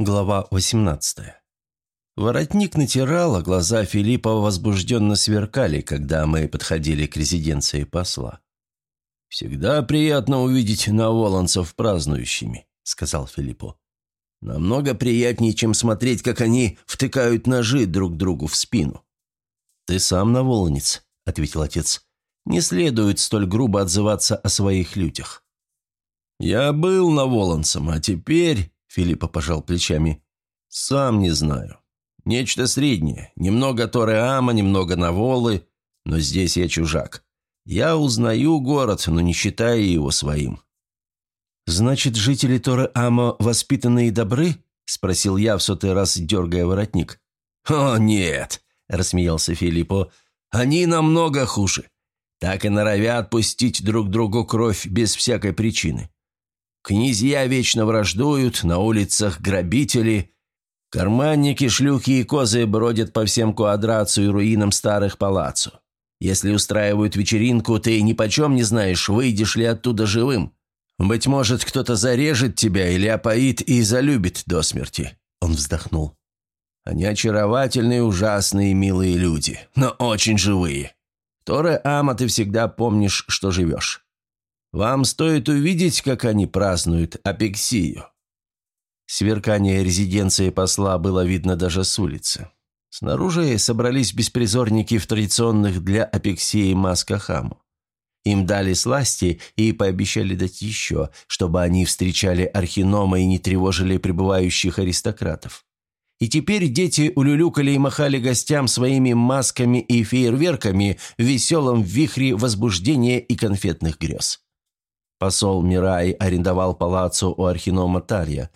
Глава 18. Воротник натирал, а глаза Филиппа возбужденно сверкали, когда мы подходили к резиденции посла. «Всегда приятно увидеть наволонцев празднующими», — сказал Филиппу. «Намного приятнее, чем смотреть, как они втыкают ножи друг другу в спину». «Ты сам наволонец», — ответил отец. «Не следует столь грубо отзываться о своих людях». «Я был наволонцем, а теперь...» Филиппа пожал плечами. «Сам не знаю. Нечто среднее. Немного Тореама, немного Наволы, но здесь я чужак. Я узнаю город, но не считаю его своим». «Значит, жители Тореама воспитанные и добры?» – спросил я в сотый раз, дергая воротник. «О, нет!» – рассмеялся Филиппо. «Они намного хуже. Так и норовят пустить друг другу кровь без всякой причины. Князья вечно враждуют, на улицах грабители. Карманники, шлюхи и козы бродят по всем квадрацу и руинам старых палаццо. Если устраивают вечеринку, ты ни почем не знаешь, выйдешь ли оттуда живым. Быть может, кто-то зарежет тебя или опоит и залюбит до смерти». Он вздохнул. «Они очаровательные, ужасные, милые люди, но очень живые. Торе Ама, ты всегда помнишь, что живешь. Вам стоит увидеть, как они празднуют апексию». Сверкание резиденции посла было видно даже с улицы. Снаружи собрались беспризорники в традиционных для апексии маскахаму. Им дали сласти и пообещали дать еще, чтобы они встречали архинома и не тревожили прибывающих аристократов. И теперь дети улюлюкали и махали гостям своими масками и фейерверками в веселом вихре возбуждения и конфетных грез. Посол Мирай арендовал палаццо у архинома Тарья.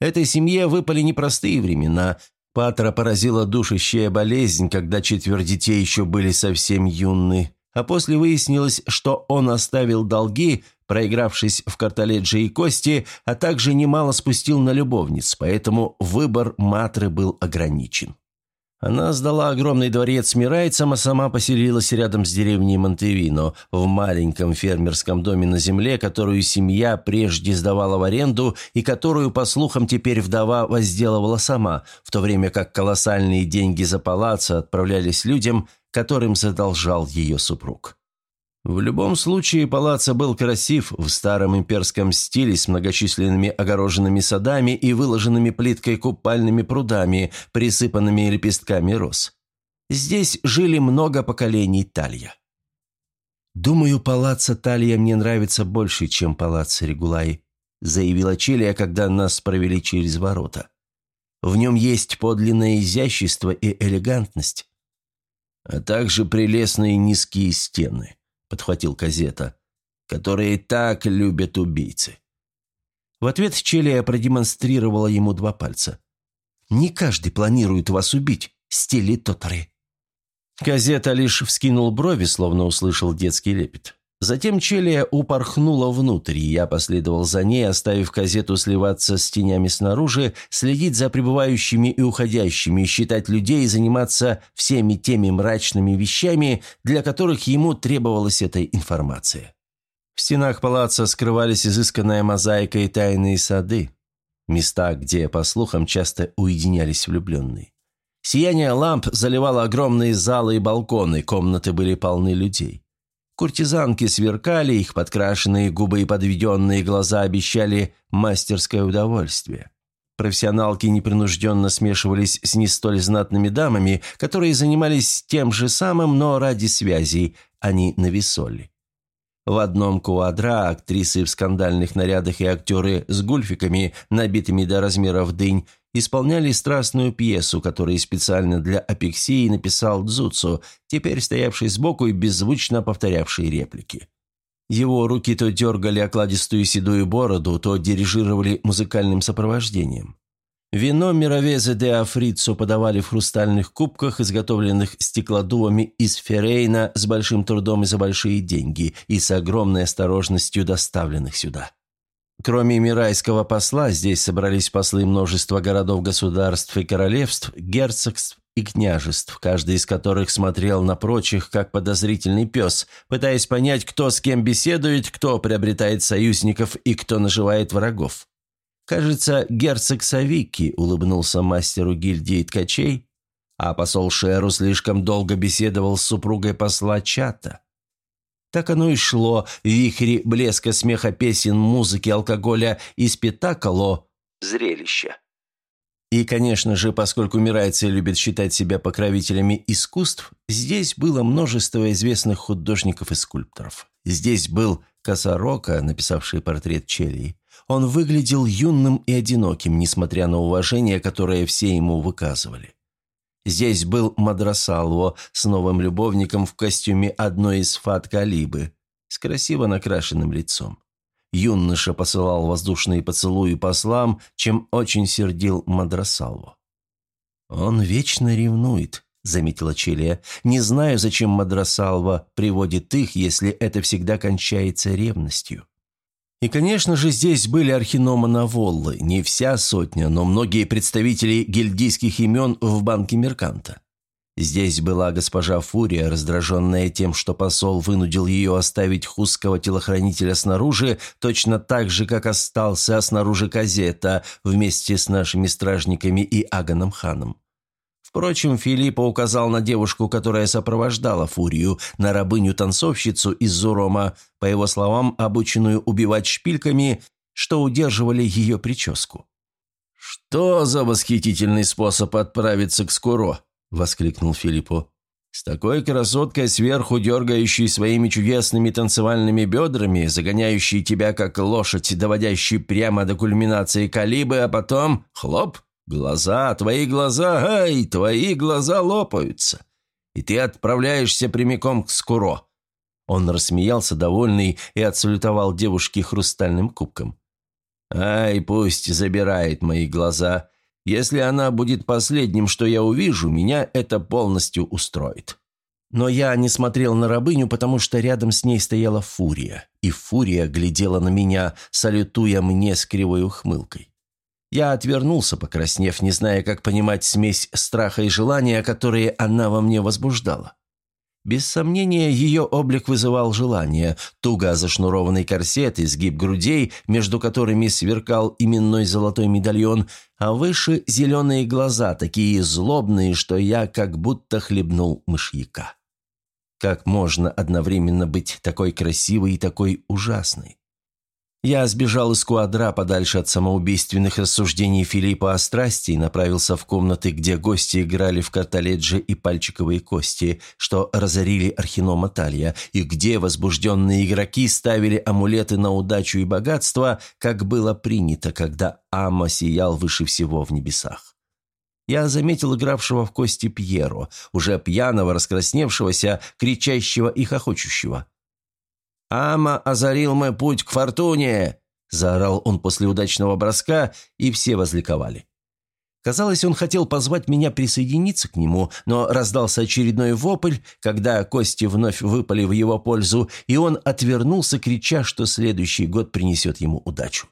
Этой семье выпали непростые времена. Патра поразила душащая болезнь, когда четверо детей еще были совсем юны. А после выяснилось, что он оставил долги, проигравшись в карталеджи и кости, а также немало спустил на любовниц, поэтому выбор Матры был ограничен. Она сдала огромный дворец мирайцам, а сама поселилась рядом с деревней Монтевино, в маленьком фермерском доме на земле, которую семья прежде сдавала в аренду и которую, по слухам, теперь вдова возделывала сама, в то время как колоссальные деньги за палаццо отправлялись людям, которым задолжал ее супруг. В любом случае, палаццо был красив в старом имперском стиле с многочисленными огороженными садами и выложенными плиткой купальными прудами, присыпанными лепестками роз. Здесь жили много поколений Талья. «Думаю, палаццо Талья мне нравится больше, чем палаццо Регулай», заявила Челия, когда нас провели через ворота. «В нем есть подлинное изящество и элегантность, а также прелестные низкие стены», – подхватил Казета, – «которые так любят убийцы». В ответ Челия продемонстрировала ему два пальца. «Не каждый планирует вас убить, стили Тотари». Казета лишь вскинул брови, словно услышал детский лепет. Затем Челия упорхнула внутрь, и я последовал за ней, оставив газету сливаться с тенями снаружи, следить за прибывающими и уходящими, считать людей и заниматься всеми теми мрачными вещами, для которых ему требовалась эта информация. В стенах палаца скрывались изысканная мозаика и тайные сады, места, где, по слухам, часто уединялись влюбленные. Сияние ламп заливало огромные залы и балконы, комнаты были полны людей. Куртизанки сверкали, их подкрашенные губы и подведенные глаза обещали мастерское удовольствие. Профессионалки непринужденно смешивались с не столь знатными дамами, которые занимались тем же самым, но ради связей, они а нависоли. В одном куадра актрисы в скандальных нарядах и актеры с гульфиками, набитыми до размеров дынь, исполняли страстную пьесу, которую специально для апексии написал Дзуцу, теперь стоявший сбоку и беззвучно повторявший реплики. Его руки то дергали окладистую седую бороду, то дирижировали музыкальным сопровождением. Вино Мировезе де Африцу подавали в хрустальных кубках, изготовленных стеклодувами из феррейна с большим трудом и за большие деньги, и с огромной осторожностью доставленных сюда. Кроме мирайского посла, здесь собрались послы множества городов-государств и королевств, герцогств и княжеств, каждый из которых смотрел на прочих, как подозрительный пес, пытаясь понять, кто с кем беседует, кто приобретает союзников и кто наживает врагов. Кажется, герцог Савики улыбнулся мастеру гильдии ткачей, а посол Шеру слишком долго беседовал с супругой посла Чата. Так оно и шло, в вихре блеска, смеха, песен, музыки, алкоголя и спектакло «Зрелище». И, конечно же, поскольку мирайцы любят считать себя покровителями искусств, здесь было множество известных художников и скульпторов. Здесь был Косорока, написавший портрет Челии. Он выглядел юным и одиноким, несмотря на уважение, которое все ему выказывали. Здесь был Мадрасалво с новым любовником в костюме одной из фат-калибы, с красиво накрашенным лицом. Юноша посылал воздушные поцелуи послам, чем очень сердил Мадрасалво. «Он вечно ревнует», — заметила Челия. «Не знаю, зачем Мадрасалва приводит их, если это всегда кончается ревностью». И, конечно же, здесь были архиномонаволлы, не вся сотня, но многие представители гильдийских имен в банке Мерканта. Здесь была госпожа Фурия, раздраженная тем, что посол вынудил ее оставить хузского телохранителя снаружи, точно так же, как остался снаружи Казета вместе с нашими стражниками и Аганом ханом. Впрочем, Филиппа указал на девушку, которая сопровождала Фурию, на рабыню-танцовщицу из Зурома, по его словам, обученную убивать шпильками, что удерживали ее прическу. «Что за восхитительный способ отправиться к Скуро?» – воскликнул Филиппо. «С такой красоткой сверху, дергающей своими чудесными танцевальными бедрами, загоняющей тебя как лошадь, доводящей прямо до кульминации калибы, а потом – хлоп!» Глаза, твои глаза, ай, твои глаза лопаются. И ты отправляешься прямиком к Скуро». Он рассмеялся, довольный, и отсалютовал девушке хрустальным кубком. «Ай, пусть забирает мои глаза. Если она будет последним, что я увижу, меня это полностью устроит». Но я не смотрел на рабыню, потому что рядом с ней стояла Фурия, и Фурия глядела на меня, салютуя мне с кривой ухмылкой. Я отвернулся, покраснев, не зная, как понимать смесь страха и желания, которые она во мне возбуждала. Без сомнения, ее облик вызывал желание. Туго зашнурованный корсет, изгиб грудей, между которыми сверкал именной золотой медальон, а выше зеленые глаза, такие злобные, что я как будто хлебнул мышьяка. Как можно одновременно быть такой красивой и такой ужасной? Я сбежал из квадра подальше от самоубийственных рассуждений Филиппа о страсти и направился в комнаты, где гости играли в карталеджи и пальчиковые кости, что разорили Архинома Талья, и где возбужденные игроки ставили амулеты на удачу и богатство, как было принято, когда Ама сиял выше всего в небесах. Я заметил игравшего в кости Пьеро, уже пьяного, раскрасневшегося, кричащего и хохочущего. «Ама озарил мой путь к фортуне!» – заорал он после удачного броска, и все возликовали. Казалось, он хотел позвать меня присоединиться к нему, но раздался очередной вопль, когда кости вновь выпали в его пользу, и он отвернулся, крича, что следующий год принесет ему удачу.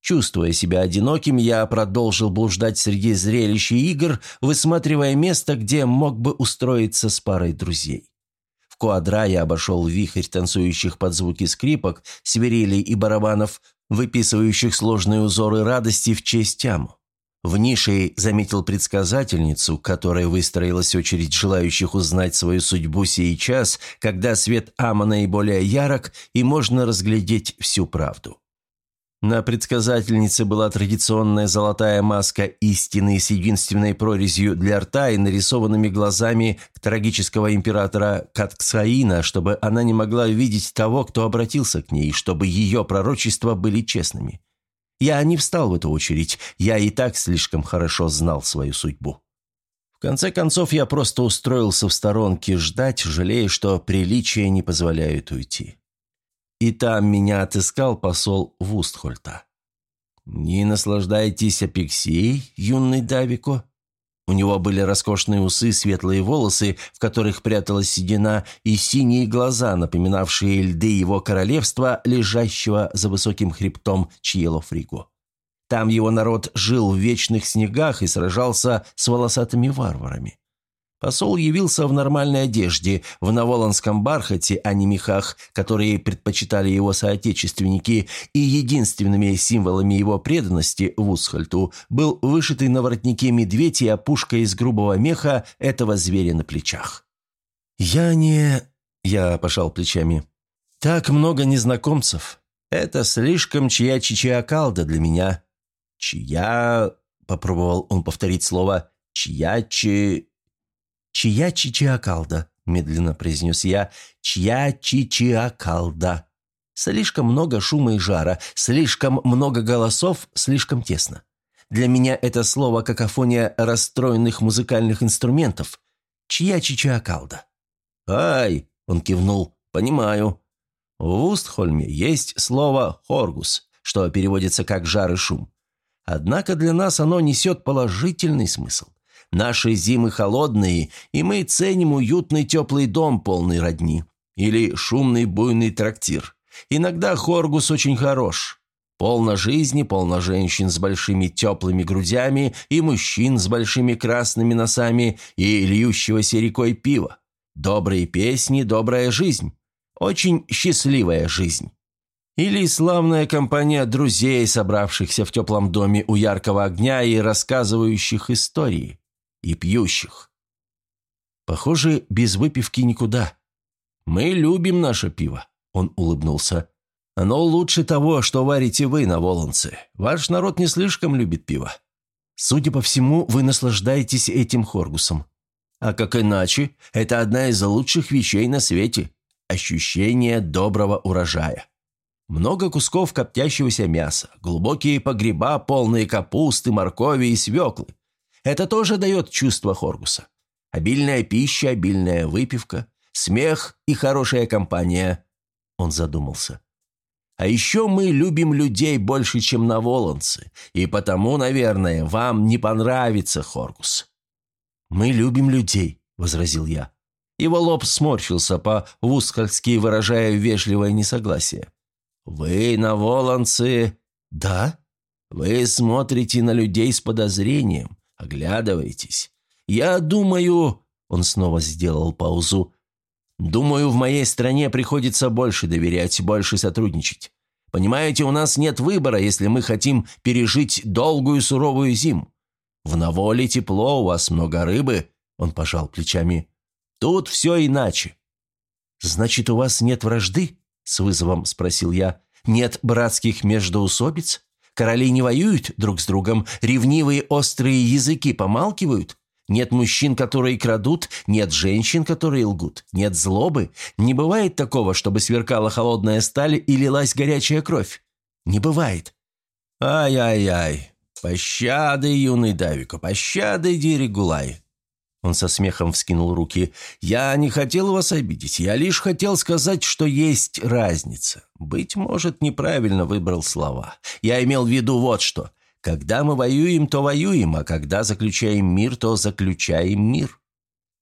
Чувствуя себя одиноким, я продолжил блуждать среди зрелищ и игр, высматривая место, где мог бы устроиться с парой друзей. Куадра я обошел вихрь танцующих под звуки скрипок, свирелей и барабанов, выписывающих сложные узоры радости в честь тяму. В нише заметил предсказательницу, которая выстроилась очередь желающих узнать свою судьбу сей час, когда свет Ама наиболее ярок и можно разглядеть всю правду. На предсказательнице была традиционная золотая маска истины с единственной прорезью для рта и нарисованными глазами трагического императора Катксаина, чтобы она не могла видеть того, кто обратился к ней, чтобы ее пророчества были честными. Я не встал в эту очередь, я и так слишком хорошо знал свою судьбу. В конце концов, я просто устроился в сторонке ждать, жалея, что приличия не позволяют уйти. И там меня отыскал посол Вустхольта. «Не наслаждайтесь апексией, юный Давико?» У него были роскошные усы, светлые волосы, в которых пряталась седина, и синие глаза, напоминавшие льды его королевства, лежащего за высоким хребтом Чьело-Фриго. Там его народ жил в вечных снегах и сражался с волосатыми варварами. Посол явился в нормальной одежде, в наволонском бархате, а не мехах, которые предпочитали его соотечественники, и единственными символами его преданности Вусхальту был вышитый на воротнике медведь и опушка из грубого меха этого зверя на плечах. «Я не...» – я пожал плечами. «Так много незнакомцев. Это слишком чья чичиакалда для меня». «Чья...» – попробовал он повторить слово. «Чья чи...» «Чья чичиакалда?» – медленно произнес я. «Чья чичиакалда?» Слишком много шума и жара, слишком много голосов, слишком тесно. Для меня это слово какофония расстроенных музыкальных инструментов. Чья чичиакалда? «Ай!» – он кивнул. «Понимаю. В Устхольме есть слово «хоргус», что переводится как «жар и шум». Однако для нас оно несет положительный смысл. Наши зимы холодные, и мы ценим уютный теплый дом, полный родни. Или шумный буйный трактир. Иногда Хоргус очень хорош. Полно жизни, полно женщин с большими теплыми грудями и мужчин с большими красными носами и льющегося рекой пива. Добрые песни, добрая жизнь. Очень счастливая жизнь. Или славная компания друзей, собравшихся в теплом доме у яркого огня и рассказывающих истории и пьющих. Похоже, без выпивки никуда. Мы любим наше пиво, он улыбнулся. Оно лучше того, что варите вы на Волонце. Ваш народ не слишком любит пиво. Судя по всему, вы наслаждаетесь этим хоргусом. А как иначе, это одна из лучших вещей на свете. Ощущение доброго урожая. Много кусков коптящегося мяса, глубокие погреба, полные капусты, моркови и свеклы. Это тоже дает чувство Хоргуса. Обильная пища, обильная выпивка, смех и хорошая компания. Он задумался. А еще мы любим людей больше, чем наволонцы, и потому, наверное, вам не понравится Хоргус». «Мы любим людей», — возразил я. Его лоб сморщился по-вускальски, выражая вежливое несогласие. «Вы, наволонцы...» «Да?» «Вы смотрите на людей с подозрением, Оглядывайтесь. Я думаю...» Он снова сделал паузу. «Думаю, в моей стране приходится больше доверять, больше сотрудничать. Понимаете, у нас нет выбора, если мы хотим пережить долгую суровую зиму. В Наволе тепло, у вас много рыбы». Он пожал плечами. «Тут все иначе». «Значит, у вас нет вражды?» – с вызовом спросил я. «Нет братских междоусобиц?» Короли не воюют друг с другом, ревнивые острые языки помалкивают. Нет мужчин, которые крадут, нет женщин, которые лгут, нет злобы. Не бывает такого, чтобы сверкала холодная сталь и лилась горячая кровь. Не бывает. Ай-ай-ай. Пощады, юный Давико, пощады, Диригулай. Он со смехом вскинул руки. «Я не хотел вас обидеть. Я лишь хотел сказать, что есть разница. Быть может, неправильно выбрал слова. Я имел в виду вот что. Когда мы воюем, то воюем, а когда заключаем мир, то заключаем мир.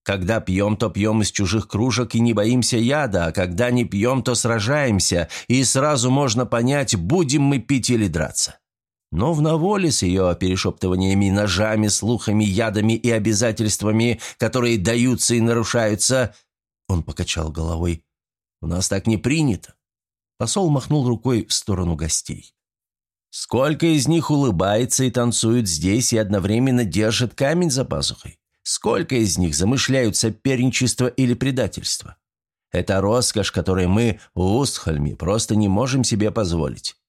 Когда пьем, то пьем из чужих кружек и не боимся яда, а когда не пьем, то сражаемся, и сразу можно понять, будем мы пить или драться. Но в Наволе с ее перешептываниями, ножами, слухами, ядами и обязательствами, которые даются и нарушаются, он покачал головой. «У нас так не принято». Посол махнул рукой в сторону гостей. «Сколько из них улыбается и танцует здесь и одновременно держит камень за пазухой? Сколько из них замышляют соперничество или предательство? Это роскошь, которой мы в Устхольме просто не можем себе позволить.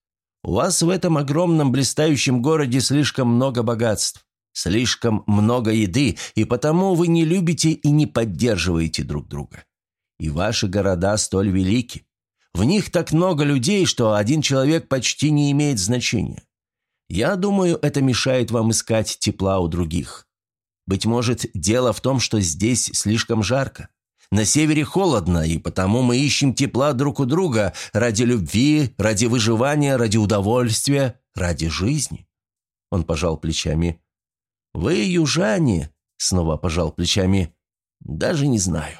У вас в этом огромном блистающем городе слишком много богатств, слишком много еды, и потому вы не любите и не поддерживаете друг друга. И ваши города столь велики. В них так много людей, что один человек почти не имеет значения. Я думаю, это мешает вам искать тепла у других. Быть может, дело в том, что здесь слишком жарко. На севере холодно, и потому мы ищем тепла друг у друга ради любви, ради выживания, ради удовольствия, ради жизни». Он пожал плечами. «Вы южане?» — снова пожал плечами. «Даже не знаю».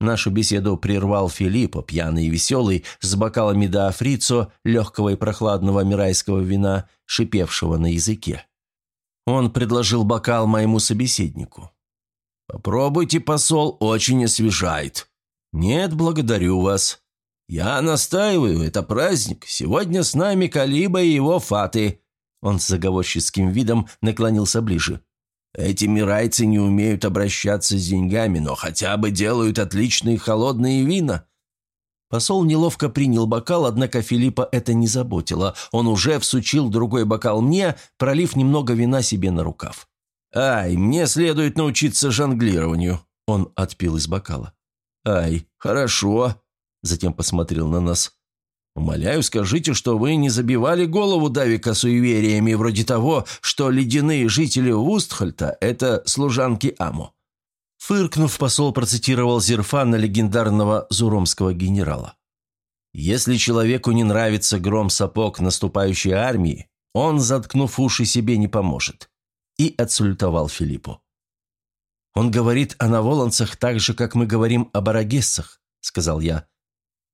Нашу беседу прервал Филиппо, пьяный и веселый, с бокалами до африцо, легкого и прохладного мирайского вина, шипевшего на языке. Он предложил бокал моему собеседнику. «Попробуйте, посол, очень освежает». «Нет, благодарю вас». «Я настаиваю, это праздник. Сегодня с нами Калиба и его фаты». Он с заговорческим видом наклонился ближе. «Эти мирайцы не умеют обращаться с деньгами, но хотя бы делают отличные холодные вина». Посол неловко принял бокал, однако Филиппа это не заботило. Он уже всучил другой бокал мне, пролив немного вина себе на рукав. «Ай, мне следует научиться жонглированию», – он отпил из бокала. «Ай, хорошо», – затем посмотрел на нас. «Умоляю, скажите, что вы не забивали голову Давика суевериями вроде того, что ледяные жители Устхальта – это служанки Аму. Фыркнув, посол процитировал Зерфана, легендарного зуромского генерала. «Если человеку не нравится гром сапог наступающей армии, он, заткнув уши, себе не поможет». И отсультовал Филиппу. «Он говорит о наволанцах так же, как мы говорим о барагессах», — сказал я.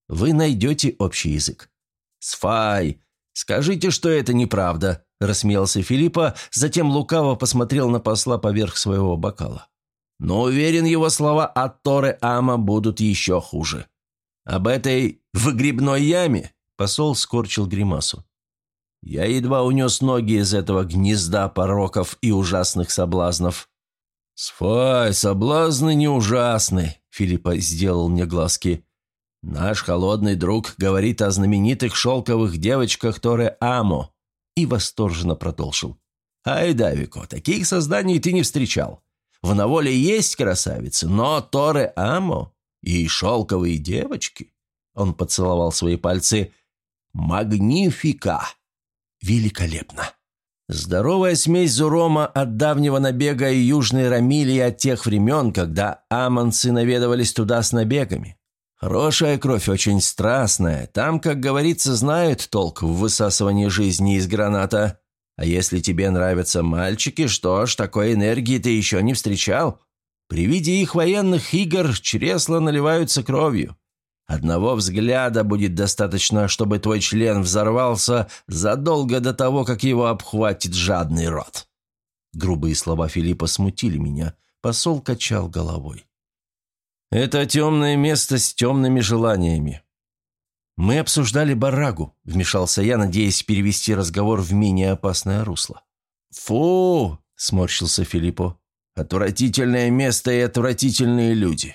«Вы найдете общий язык». «Сфай! Скажите, что это неправда», — рассмеялся Филиппа, затем лукаво посмотрел на посла поверх своего бокала. Но уверен, его слова от Торы Ама будут еще хуже. Об этой выгребной яме посол скорчил гримасу. Я едва унес ноги из этого гнезда пороков и ужасных соблазнов. «Сфай, соблазны не ужасны», — Филиппа сделал мне глазки. «Наш холодный друг говорит о знаменитых шелковых девочках Торе Амо» и восторженно продолжил. «Ай, Давико, таких созданий ты не встречал. В Наволе есть красавицы, но Торе Амо и шелковые девочки...» Он поцеловал свои пальцы. «Магнифика! Великолепно!» Здоровая смесь Зурома от давнего набега и Южной Рамилии от тех времен, когда амонцы наведывались туда с набегами. Хорошая кровь, очень страстная. Там, как говорится, знают толк в высасывании жизни из граната. А если тебе нравятся мальчики, что ж, такой энергии ты еще не встречал. При виде их военных игр чресла наливаются кровью. Одного взгляда будет достаточно, чтобы твой член взорвался задолго до того, как его обхватит жадный рот». Грубые слова Филиппа смутили меня. Посол качал головой. «Это темное место с темными желаниями. «Мы обсуждали барагу», – вмешался я, надеясь перевести разговор в менее опасное русло. «Фу!» – сморщился Филиппо. «Отвратительное место и отвратительные люди.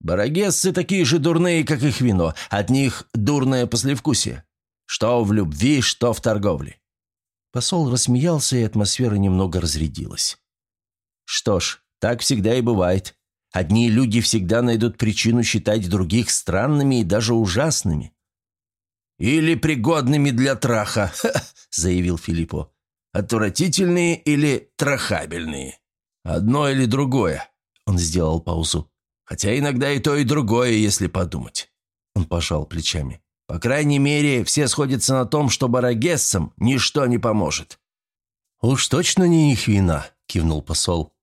Барагессы такие же дурные, как их вино. От них дурное послевкусие. Что в любви, что в торговле». Посол рассмеялся, и атмосфера немного разрядилась. «Что ж, так всегда и бывает. Одни люди всегда найдут причину считать других странными и даже ужасными. «Или пригодными для траха», — заявил Филиппо. «Отвратительные или трахабельные? Одно или другое?» Он сделал паузу. «Хотя иногда и то, и другое, если подумать». Он пожал плечами. «По крайней мере, все сходятся на том, что барагессам ничто не поможет». «Уж точно не их вина», — кивнул посол.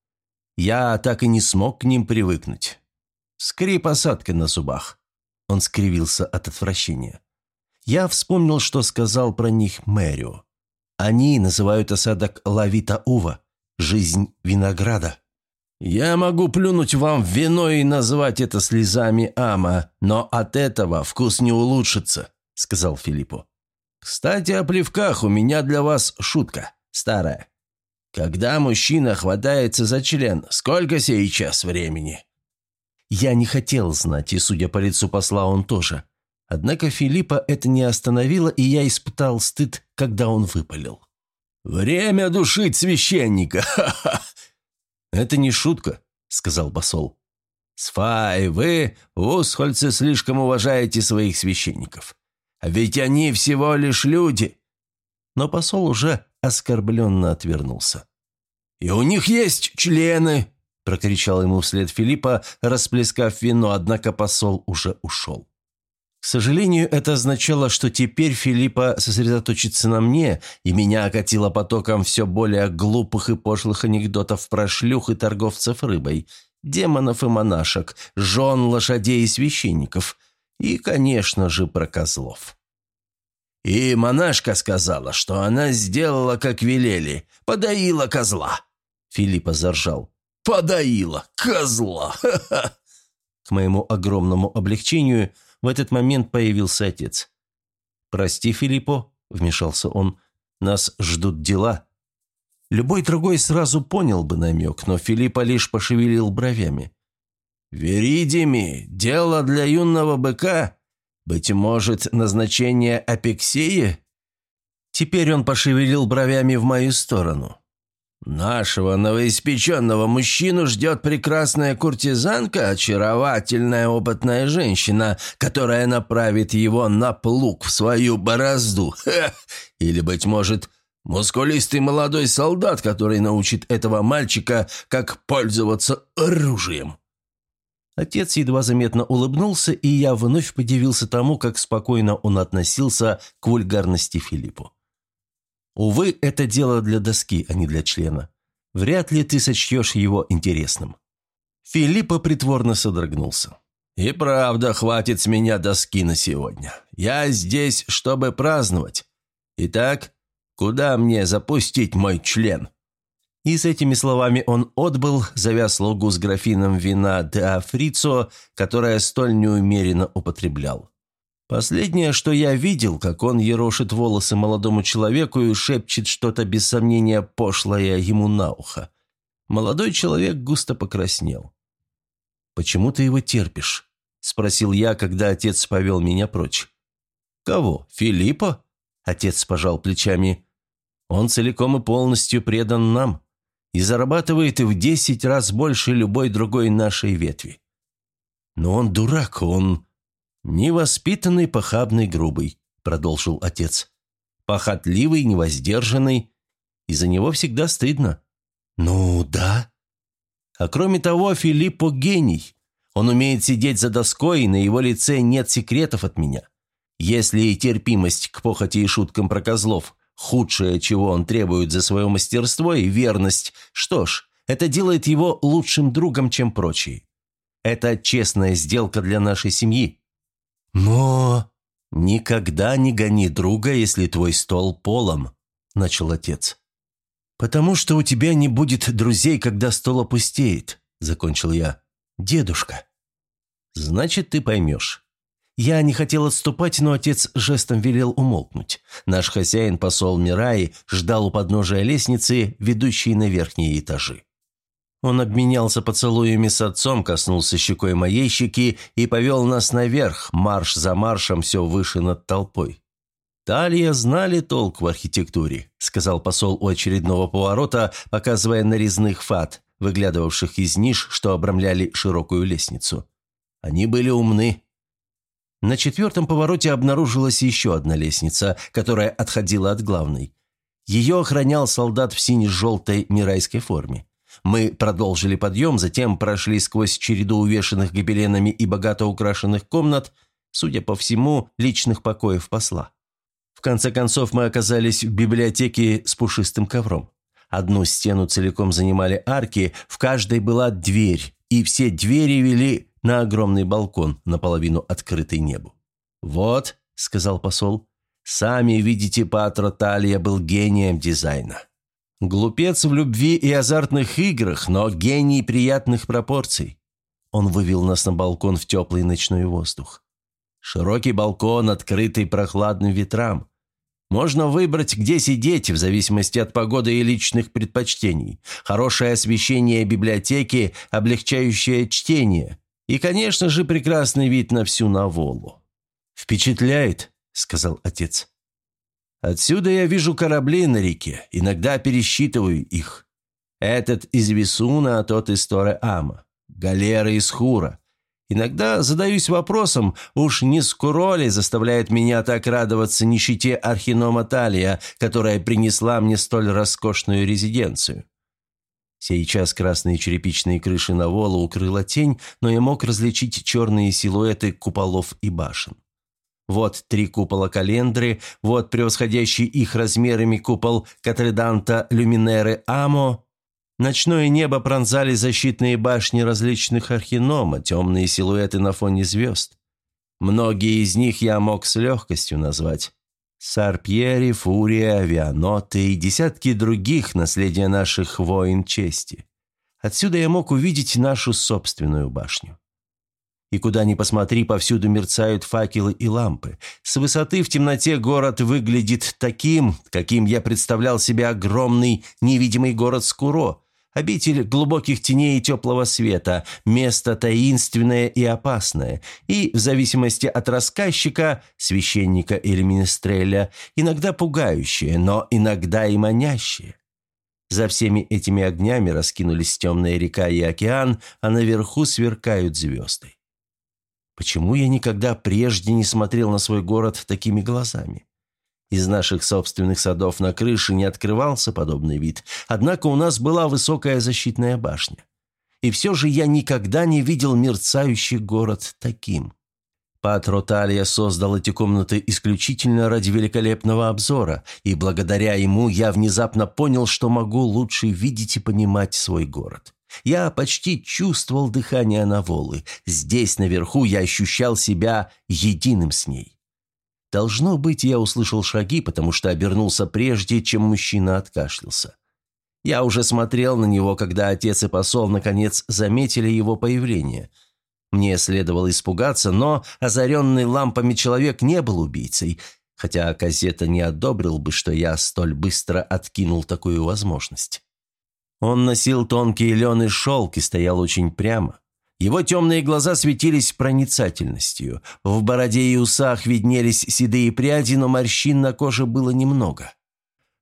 «Я так и не смог к ним привыкнуть. Скрип осадка на зубах». Он скривился от отвращения. Я вспомнил, что сказал про них Мэрио. Они называют осадок лавита ува, жизнь винограда. «Я могу плюнуть вам в вино и назвать это слезами ама, но от этого вкус не улучшится», — сказал Филиппо. «Кстати, о плевках у меня для вас шутка, старая. Когда мужчина хватается за член, сколько сейчас времени?» Я не хотел знать, и, судя по лицу посла, он тоже. Однако Филиппа это не остановило, и я испытал стыд, когда он выпалил. «Время душить священника! Ха-ха!» «Это не шутка», — сказал посол. «Сфай, вы, усхольцы, слишком уважаете своих священников. А ведь они всего лишь люди». Но посол уже оскорбленно отвернулся. «И у них есть члены!» – прокричал ему вслед Филиппа, расплескав вино, однако посол уже ушел. К сожалению, это означало, что теперь Филиппа сосредоточится на мне, и меня окатило потоком все более глупых и пошлых анекдотов про шлюх и торговцев рыбой, демонов и монашек, жен, лошадей и священников, и, конечно же, про козлов. И монашка сказала, что она сделала, как велели, подоила козла. Филиппа заржал. Подоила! Козла! Ха-ха!» К моему огромному облегчению в этот момент появился отец. «Прости, Филиппо», — вмешался он, — «нас ждут дела». Любой другой сразу понял бы намек, но Филиппа лишь пошевелил бровями. «Веридими, дело для юного быка? Быть может, назначение апексии?» Теперь он пошевелил бровями в мою сторону. «Нашего новоиспеченного мужчину ждет прекрасная куртизанка, очаровательная опытная женщина, которая направит его на плуг в свою борозду. Ха! Или, быть может, мускулистый молодой солдат, который научит этого мальчика, как пользоваться оружием». Отец едва заметно улыбнулся, и я вновь подивился тому, как спокойно он относился к вульгарности Филиппу. Увы, это дело для доски, а не для члена. Вряд ли ты сочтешь его интересным». Филиппа притворно содрогнулся. «И правда, хватит с меня доски на сегодня. Я здесь, чтобы праздновать. Итак, куда мне запустить мой член?» И с этими словами он отбыл, завяз слугу с графином вина де Африцо, которое столь неумеренно употреблял. Последнее, что я видел, как он ерошит волосы молодому человеку и шепчет что-то без сомнения пошлое ему на ухо. Молодой человек густо покраснел. «Почему ты его терпишь?» – спросил я, когда отец повел меня прочь. «Кого? Филиппа?» – отец пожал плечами. «Он целиком и полностью предан нам и зарабатывает в десять раз больше любой другой нашей ветви. Но он дурак, он «Невоспитанный, похабный, грубый», – продолжил отец. «Похотливый, невоздержанный. И за него всегда стыдно». «Ну, да». А кроме того, Филиппо гений. Он умеет сидеть за доской, и на его лице нет секретов от меня. Если и терпимость к похоти и шуткам про козлов – худшее, чего он требует за свое мастерство и верность, что ж, это делает его лучшим другом, чем прочие. Это честная сделка для нашей семьи. «Но...» «Никогда не гони друга, если твой стол полом», – начал отец. «Потому что у тебя не будет друзей, когда стол опустеет», – закончил я. «Дедушка». «Значит, ты поймешь». Я не хотел отступать, но отец жестом велел умолкнуть. Наш хозяин, посол Мираи, ждал у подножия лестницы, ведущей на верхние этажи. Он обменялся поцелуями с отцом, коснулся щекой моей щеки и повел нас наверх, марш за маршем все выше над толпой. «Талья знали толк в архитектуре», — сказал посол у очередного поворота, показывая нарезных фат, выглядывавших из ниш, что обрамляли широкую лестницу. Они были умны. На четвертом повороте обнаружилась еще одна лестница, которая отходила от главной. Ее охранял солдат в сине-желтой мирайской форме. Мы продолжили подъем, затем прошли сквозь череду увешанных гобеленами и богато украшенных комнат, судя по всему, личных покоев посла. В конце концов мы оказались в библиотеке с пушистым ковром. Одну стену целиком занимали арки, в каждой была дверь, и все двери вели на огромный балкон, наполовину открытый небу. «Вот», — сказал посол, — «сами видите, Патро Талия был гением дизайна. Глупец в любви и азартных играх, но гений приятных пропорций. Он вывел нас на балкон в теплый ночной воздух. Широкий балкон, открытый прохладным ветрам. Можно выбрать, где сидеть, в зависимости от погоды и личных предпочтений. Хорошее освещение библиотеки, облегчающее чтение. И, конечно же, прекрасный вид на всю Наволу. «Впечатляет», — сказал отец. Отсюда я вижу корабли на реке, иногда пересчитываю их. Этот из Висуна, а тот из Торе-Ама. Галера из Хура. Иногда задаюсь вопросом, уж не Скуроли заставляет меня так радоваться нищете Архинома Талия, которая принесла мне столь роскошную резиденцию. Сейчас красные черепичные крыши на Волу укрыла тень, но я мог различить черные силуэты куполов и башен. Вот три купола календры, вот превосходящий их размерами купол Катреданта Люминеры Амо. Ночное небо пронзали защитные башни различных архинома, темные силуэты на фоне звезд. Многие из них я мог с легкостью назвать. Сарпьери, Фурия, Авианоты и десятки других наследия наших воин чести. Отсюда я мог увидеть нашу собственную башню. И куда ни посмотри, повсюду мерцают факелы и лампы. С высоты в темноте город выглядит таким, каким я представлял себе огромный невидимый город Скуро, обитель глубоких теней и теплого света, место таинственное и опасное, и, в зависимости от рассказчика, священника или министреля, иногда пугающее, но иногда и манящее. За всеми этими огнями раскинулись темная река и океан, а наверху сверкают звезды. Почему я никогда прежде не смотрел на свой город такими глазами? Из наших собственных садов на крыше не открывался подобный вид, однако у нас была высокая защитная башня. И все же я никогда не видел мерцающий город таким. Патро Талия создал эти комнаты исключительно ради великолепного обзора, и благодаря ему я внезапно понял, что могу лучше видеть и понимать свой город. Я почти чувствовал дыхание Наволы. Здесь, наверху, я ощущал себя единым с ней. Должно быть, я услышал шаги, потому что обернулся прежде, чем мужчина откашлялся. Я уже смотрел на него, когда отец и посол наконец заметили его появление. Мне следовало испугаться, но озаренный лампами человек не был убийцей, хотя Казета не одобрил бы, что я столь быстро откинул такую возможность. Он носил тонкий леный шелк и стоял очень прямо. Его темные глаза светились проницательностью. В бороде и усах виднелись седые пряди, но морщин на коже было немного.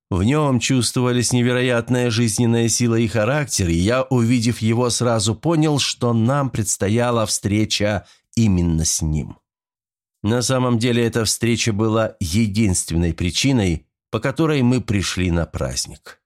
В нем чувствовались невероятная жизненная сила и характер, и я, увидев его, сразу понял, что нам предстояла встреча именно с ним. На самом деле эта встреча была единственной причиной, по которой мы пришли на праздник.